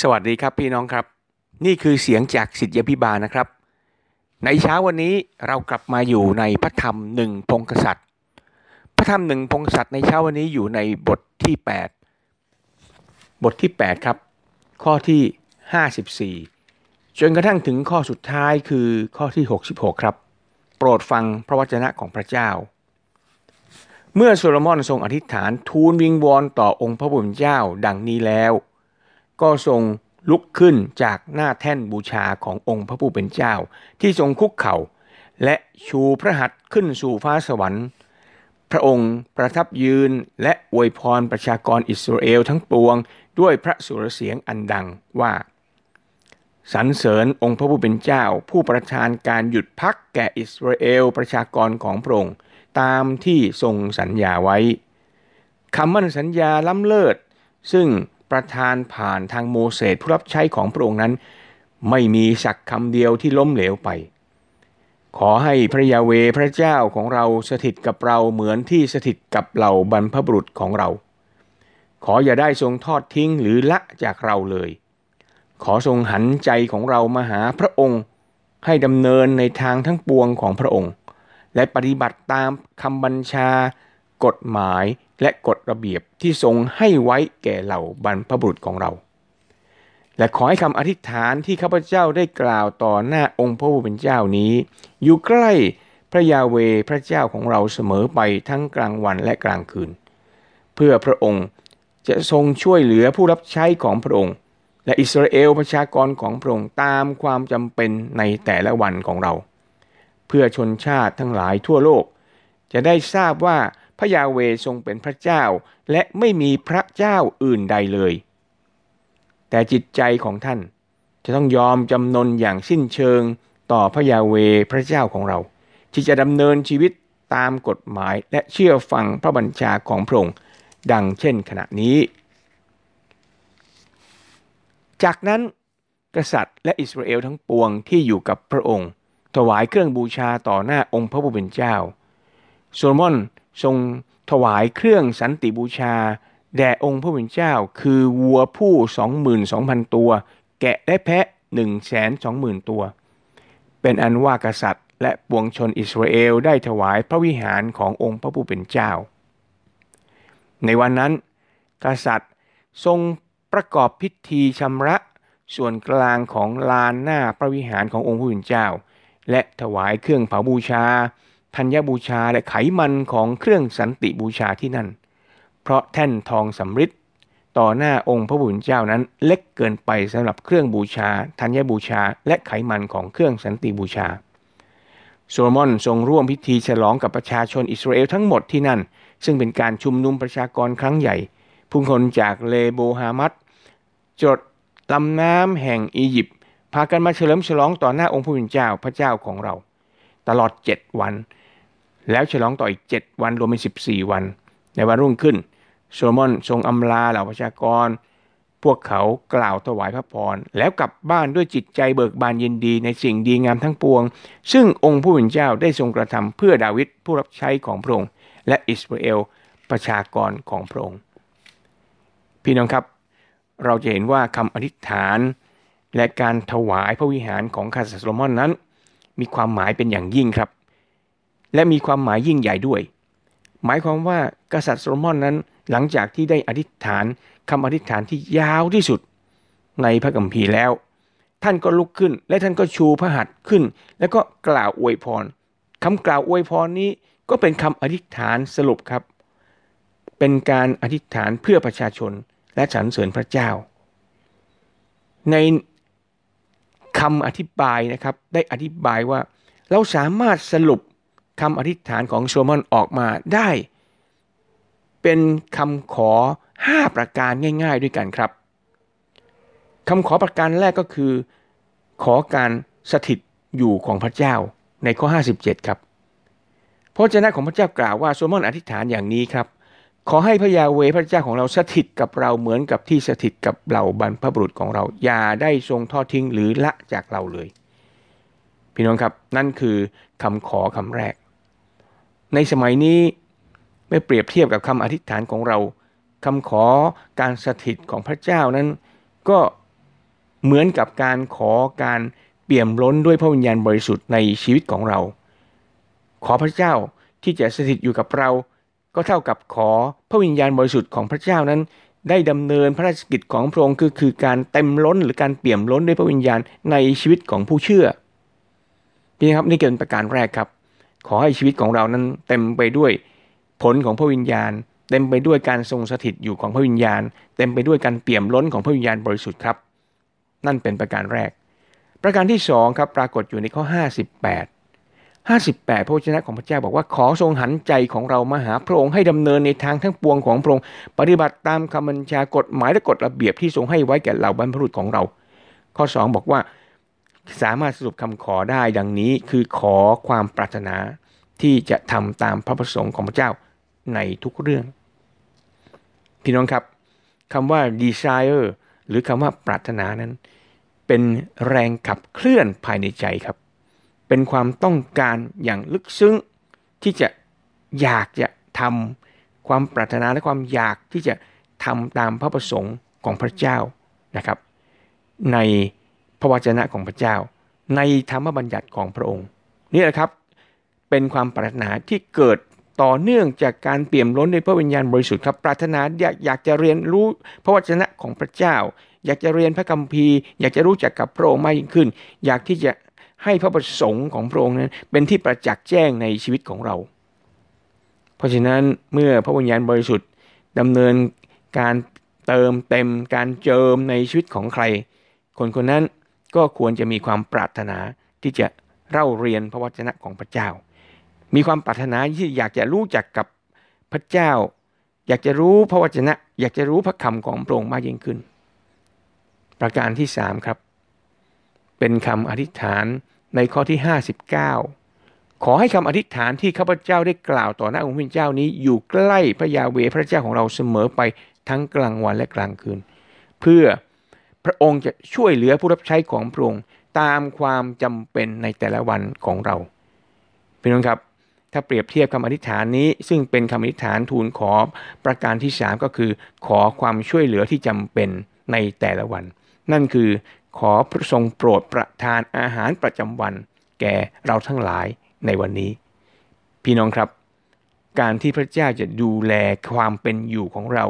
สวัสดีครับพี่น้องครับ นี่คือเสียงจากสิทธิพิบาลนะครับ ในเช้าวันนี้เรากลับมาอยู่ในพระธรรมหนึ่งพงกษัตริย์ พระธรรมหนึ่งพงกษัตริย์ในเช้าวันนี้อยู่ในบทที่ 8 บทที่ 8 ครับ ข้อที่ 54 จนกระทั่งถึงข้อสุดท้ายคือข้อที่ 66 ครับ โปรดฟังพระวจนะของพระเจ้า เมื่อโซโลมอนทรงอธิษฐานทูลวิงวอนต่อองค์พระผู้เป็นเจ้าดังนี้แล้ว ก็ทรงลุกขึ้นจากหน้าแท่นบูชาขององค์พระผู้เป็นเจ้า ที่ทรงคุกเข่า และชูพระหัตถ์ขึ้นสู่ฟ้าสวรรค์ พระองค์ประทับยืนและอวยพรประชากรอิสราเอลทั้งปวง ด้วยพระสุรเสียงอันดังว่าสรรเสริญองค์พระผู้เป็นเจ้า ผู้ประทานการหยุดพักแก่อิสราเอลประชากรของพระองค์ตามที่ทรงสัญญาไว้คำมั่นสัญญาล้ำเลิศ ซึ่ง ประทานผ่านทางโมเสสผู้รับใช้ของพระองค์นั้น ไม่มีสักคำเดียวที่ล้มเหลวไป ขอให้พระยาเวพระเจ้าของเราสถิตกับเราเหมือนที่สถิตกับเหล่าบรรพบุรุษของเรา ขออย่าได้ทรงทอดทิ้งหรือละจากเราเลย ขอทรงหันใจของเรามาหาพระองค์ ให้ดำเนินในทางทั้งปวงของพระองค์ และปฏิบัติตามคำบัญชา กฎหมายและกฎระเบียบที่ทรงให้ไว้แก่เหล่าบรรพบุรุษของเรา และขอให้คำอธิษฐานที่ข้าพเจ้าได้กล่าวต่อหน้าองค์พระผู้เป็นเจ้านี้ อยู่ใกล้พระยาเวพระเจ้าของเราเสมอไปทั้งกลางวันและกลางคืน เพื่อพระองค์จะทรงช่วยเหลือผู้รับใช้ของพระองค์ และอิสราเอลประชากรของพระองค์ตามความจำเป็นในแต่ละวันของเรา เพื่อชนชาติทั้งหลายทั่วโลก จะได้ทราบว่า ระยาเวทรงเป็นพระเจ้า และไม่มีพระเจ้าอื่นใดเลย แต่จิตใจของท่านจะต้องยอมจำนนอย่างสิ้นเชิงต่อพระยาเวพระเจ้าของเรา ที่จะดำเนินชีวิตตามกฎหมายและเชื่อฟังพระบัญชาของพระองค์ดังเช่นขณะนี้ จากนั้นกษัตริย์และอิสราเอลทั้งปวงที่อยู่กับพระองค์ ถวายเครื่องบูชาต่อหน้าองค์พระผู้เป็นเจ้า โซโลมอนทรงถวายเครื่องสันติบูชา แด่องค์พระผู้เป็นเจ้า คือวัวผู้สองหมื่นสองพันตัว แกะและแพะหนึ่งแสนสองหมื่นตัว เป็นอันว่ากษัตริย์ และปวงชนอิสราเอลได้ถวายพระวิหารขององค์พระผู้เป็นเจ้า ในวันนั้น กษัตริย์ทรงประกอบพิธีชำระส่วนกลางของลานหน้าพระวิหารขององค์พระผู้เป็นเจ้า และถวายเครื่องเผาบูชา ธัญบูชาและไขมันของเครื่องสันติบูชาที่นั่น เพราะแท่นทองสำริดต่อหน้าองค์พระบุญเจ้านั้นเล็กเกินไปสำหรับเครื่องบูชา ธัญบูชา และไขมันของเครื่องสันติบูชา โซโลมอนทรงร่วมพิธีฉลองกับประชาชนอิสราเอลทั้งหมดที่นั่น ซึ่งเป็นการชุมนุมประชากรครั้งใหญ่ ผู้คนจากเลโบฮามัดจดลำน้ำแห่งอียิปต์พากันมาเฉลิมฉลองต่อหน้าองค์พระผู้เป็นเจ้าพระเจ้าของเรา ตลอดเจ็ดวัน แล้วฉลองต่ออีก 7 วันรวมเป็น 14 วัน ในวันรุ่งขึ้น โซโลมอนทรงอำลาเหล่าประชากร พวกเขากล่าวถวายพระพร แล้วกลับบ้านด้วยจิตใจเบิกบานยินดีในสิ่งดีงามทั้งปวง ซึ่งองค์ผู้เป็นเจ้าได้ทรงกระทำเพื่อดาวิดผู้รับใช้ของพระองค์ และอิสราเอลประชากรของพระองค์ พี่น้องครับ เราจะเห็นว่าคำอธิษฐาน และการถวายพระวิหารของกษัตริย์โซโลมอนนั้น มีความหมายเป็นอย่างยิ่งครับ และมีความหมายยิ่งใหญ่ด้วย หมายความว่ากษัตริย์โซโลมอนนั้นหลังจากที่ได้อธิษฐานคำอธิษฐานที่ยาวที่สุดในพระกัมภีร์แล้ว ท่านก็ลุกขึ้น และท่านก็ชูพระหัตถ์ขึ้น แล้วก็กล่าวอวยพรคำกล่าวอวยพรนี้ก็เป็นคำอธิษฐานสรุปครับ เป็นการอธิษฐานเพื่อประชาชนและสรรเสริญพระเจ้า ในคำอธิบายนะครับได้อธิบายว่าเราสามารถสรุป คำอธิษฐานของโซมอนออกมาได้ เป็นคำขอ 5 ประการง่าย ๆ ด้วยกันครับคำขอประการแรกก็คือ ขอการสถิตอยู่ของพระเจ้าในข้อ 57 ครับพระเจ้าของพระเจ้ากล่าวว่าโซมอนอธิษฐานอย่างนี้ครับ ขอให้พระยาเวพระเจ้าของเราสถิตกับเราเหมือนกับที่สถิตกับเราบรรพบุรุษของเรา อย่าได้ทรงทอดทิ้งหรือละจากเราเลย พี่น้องครับนั่นคือคำขอคำแรก ในสมัยนี้ไม่เปรียบเทียบกับคำอธิษฐานของเราคำขอการสถิตของพระเจ้านั้น ก็เหมือนกับการขอการเปี่ยมล้นด้วยพระวิญญาณบริสุทธิ์ในชีวิตของเรา ขอพระเจ้าที่จะสถิตอยู่กับเรา ก็เท่ากับขอพระวิญญาณบริสุทธิ์ของพระเจ้านั้น ได้ดำเนินพระราชกิจของพระองค์คือคือการเต็มล้นหรือการเปี่ยมล้นด้วยพระวิญญาณในชีวิตของผู้เชื่อพี่ครับนี่เป็นประการแรกครับ ขอให้ชีวิตของเรานั้นเต็มไปด้วยผลของพระวิญญาณ เต็มไปด้วยการทรงสถิตอยู่ของพระวิญญาณ เต็มไปด้วยการเปี่ยมล้นของพระวิญญาณบริสุทธิ์ครับ นั่นเป็นประการแรก ประการที่2ครับปรากฏอยู่ในข้อ 58 58 พระวจนะของพระเจ้าบอกว่าขอทรงหันใจของเรามาหาพระองค์ให้ดำเนินในทางทั้งปวงของพระองค์ปฏิบัติตามคำบัญชากฎหมายและกฎระเบียบที่ทรงให้ไว้แก่เหล่าบรรพบุรุษของเรา ข้อ 2 บอกว่า สามารถสรุปคำขอได้ดังนี้คือขอความปรารถนาที่จะทำตามพระประสงค์ของพระเจ้าในทุกเรื่อง พี่น้องครับคำว่า desire หรือคำว่าปรารถนานั้น เป็นแรงขับเคลื่อนภายในใจครับ เป็นความต้องการอย่างลึกซึ้งที่จะอยากจะทำความปรารถนาและความอยากที่จะทำตามพระประสงค์ของพระเจ้านะครับ ใน พระวจนะของพระเจ้า ในธรรมบัญญัติของพระองค์ นี่แหละครับเป็นความปรารถนาที่เกิดต่อเนื่องจากการเปี่ยมล้นด้วยพระวิญญาณบริสุทธิ์ครับปรารถนาอยากอยากจะเรียนรู้พระวจนะของพระเจ้า อยากจะเรียนพระคัมภีร์ อยากจะรู้จักกับพระองค์มากยิ่งขึ้น อยากที่จะให้พระประสงค์ของพระองค์นั้นเป็นที่ประจักษ์แจ้งในชีวิตของเรา เพราะฉะนั้นเมื่อพระวิญญาณบริสุทธิ์ดำเนินการเติมเต็มการเจิมในชีวิตของใคร คนคนนั้น ก็ควรจะมีความปรารถนาที่จะเล่าเรียนพระวจนะของพระเจ้า มีความปรารถนาที่อยากจะรู้จักกับพระเจ้า อยากจะรู้พระวจนะ อยากจะรู้พระคำของพระองค์มากยิ่งขึ้น ประการที่สามครับ เป็นคำอธิษฐานในข้อที่ 59 ขอให้คำอธิษฐานที่ข้าพเจ้าได้กล่าวต่อหน้าองค์พระเจ้านี้อยู่ใกล้พระยาเวพระเจ้าของเราเสมอไปทั้งกลางวันและกลางคืน เพื่อ พระองค์จะช่วยเหลือผู้รับใช้ของพระองค์ตามความจำเป็นในแต่ละวันของเราพี่น้องครับ ถ้าเปรียบเทียบคำอธิษฐานนี้ ซึ่งเป็นคำอธิษฐานทูลขอประการที่ 3 ก็คือ ขอความช่วยเหลือที่จำเป็นในแต่ละวัน นั่นคือขอพระทรงโปรดประทานอาหารประจำวัน แก่เราทั้งหลายในวันนี้ พี่น้องครับ การที่พระเจ้าจะดูแลความเป็นอยู่ของเรา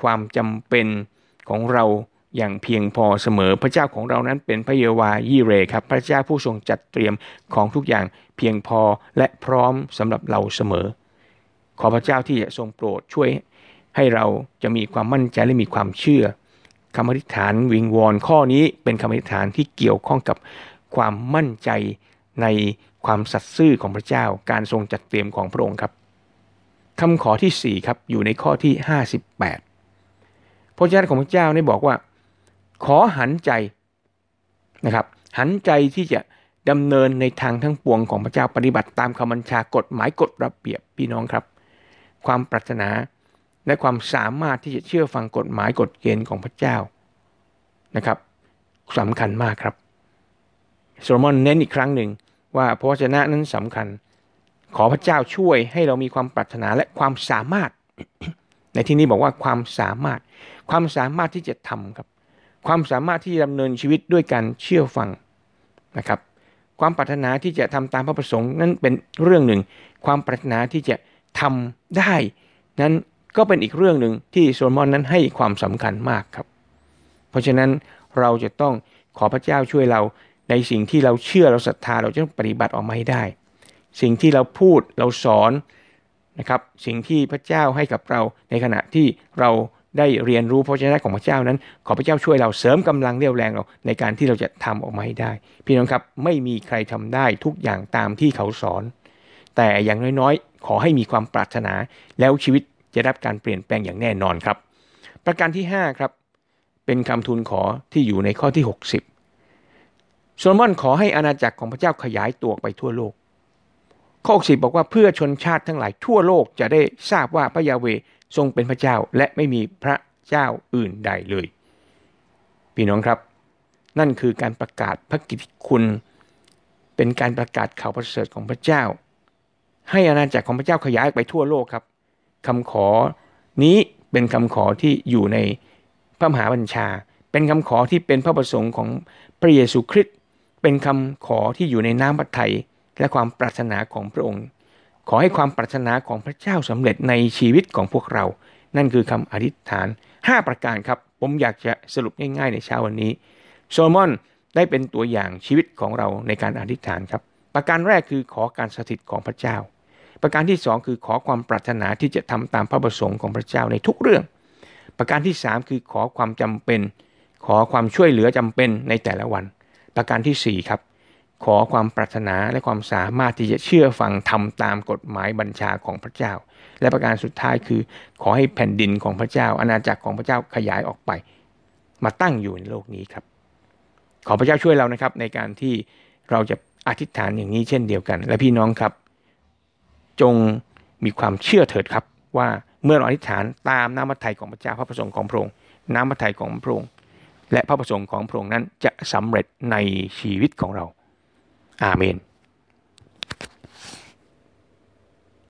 ความจำเป็นของเรา อย่างเพียงพอเสมอพระเจ้าของเรานั้นเป็นพระเยาวายี่เรครับ พระเจ้าผู้ทรงจัดเตรียมของทุกอย่างเพียงพอและพร้อมสำหรับเราเสมอ ขอพระเจ้าที่จะทรงโปรดช่วยให้เราจะมีความมั่นใจและมีความเชื่อคำอธิษฐานวิงวอนข้อนี้เป็นคำอธิษฐานที่เกี่ยวข้องกับความมั่นใจในความสัตย์ซื่อของพระเจ้า การทรงจัดเตรียมของพระองค์ครับคำขอที่4ครับอยู่ในข้อที่ 58 พระเจ้าของพระเจ้าได้บอกว่า ขอหันใจนะครับหันใจที่จะดำเนินในทางทั้งปวงของพระเจ้าปฏิบัติตามคำบัญชากฎหมายกฎระเบียบพี่น้องครับ ความปรารถนาและความสามารถที่จะเชื่อฟังกฎหมายกฎเกณฑ์ของพระเจ้านะครับสำคัญมากครับโซโลมอนเน้นอีกครั้งหนึ่งว่าพระวจนะนั้นสำคัญ ขอพระเจ้าช่วยให้เรามีความปรารถนาและความสามารถ ในที่นี้บอกว่าความสามารถ ความสามารถที่จะทำครับ ความสามารถที่จะดำเนินชีวิตด้วยการเชื่อฟังนะครับ ความปรารถนาที่จะทำตามพระประสงค์นั้นเป็นเรื่องหนึ่ง ความปรารถนาที่จะทำได้ นั้นก็เป็นอีกเรื่องหนึ่งที่โซโลมอนนั้นให้ความสำคัญมากครับ เพราะฉะนั้นเราจะต้องขอพระเจ้าช่วยเราในสิ่งที่เราเชื่อเราศรัทธาเราจะต้องปฏิบัติออกมาให้ได้ สิ่งที่เราพูดเราสอนนะครับ สิ่งที่พระเจ้าให้กับเราในขณะที่เรา ได้เรียนรู้พระเจ้าของพระเจ้านั้น ขอพระเจ้าช่วยเราเสริมกำลังเรี่ยวแรงเราในการที่เราจะทำออกมาให้ได้ พี่น้องครับไม่มีใครทำได้ทุกอย่างตามที่เขาสอน แต่อย่างน้อยๆ ขอให้มีความปรารถนา แล้วชีวิตจะรับการเปลี่ยนแปลงอย่างแน่นอนครับ ประการที่5ครับเป็นคำทูลขอที่อยู่ในข้อที่ 60โซโลมอนขอให้อาณาจักรของพระเจ้าขยายตัวไปทั่วโลกข้อ60บอกว่าเพื่อชนชาติทั้งหลายทั่วโลกจะได้ทราบว่าพระยาเว ทรงเป็นพระเจ้าและไม่มีพระเจ้าอื่นใดเลย พี่น้องครับ นั่นคือการประกาศพระกิตติคุณ เป็นการประกาศข่าวประเสริฐของพระเจ้า ให้อาณาจักรของพระเจ้าขยายไปทั่วโลกครับคำขอนี้เป็นคำขอที่อยู่ในพระมหาบัญชาเเป็นคำขอที่เป็นพระประสงค์ของพระเยซูคริสต์เป็นคำขอที่อยู่ในน้ำพระทัยและความปรารถนาของพระองค์ ขอให้ความปรารถนาของพระเจ้าสำเร็จในชีวิตของพวกเรา นั่นคือคำอธิษฐาน 5 ประการครับ ผมอยากจะสรุปง่ายๆในเช้าวันนี้ โซโลมอนได้เป็นตัวอย่างชีวิตของเราในการอธิษฐานครับ ประการแรกคือขอการสถิตของพระเจ้า ประการที่ 2 คือขอความปรารถนาที่จะทำตามพระประสงค์ของพระเจ้าในทุกเรื่อง ประการที่ 3 คือขอความจำเป็น ขอความช่วยเหลือจำเป็นในแต่ละวัน ประการที่4ครับ ขอความปรารถนาและความสามารถที่จะเชื่อฟังทำตามกฎหมายบัญชาของพระเจ้า และประการสุดท้ายคือ ขอให้แผ่นดินของพระเจ้า อาณาจักรของพระเจ้าขยายออกไป มาตั้งอยู่ในโลกนี้ครับ ขอพระเจ้าช่วยเรานะครับ ในการที่เราจะอธิษฐานอย่างนี้เช่นเดียวกัน และพี่น้องครับ จงมีความเชื่อเถิดครับ ว่าเมื่อเราอธิษฐานตามน้ำพระทัยของพระเจ้าพระประสงค์ของพระองค์น้ำพระทัยของพระองค์และพระประสงค์ของพระองค์นั้นจะสำเร็จในชีวิตของเรา อาเมน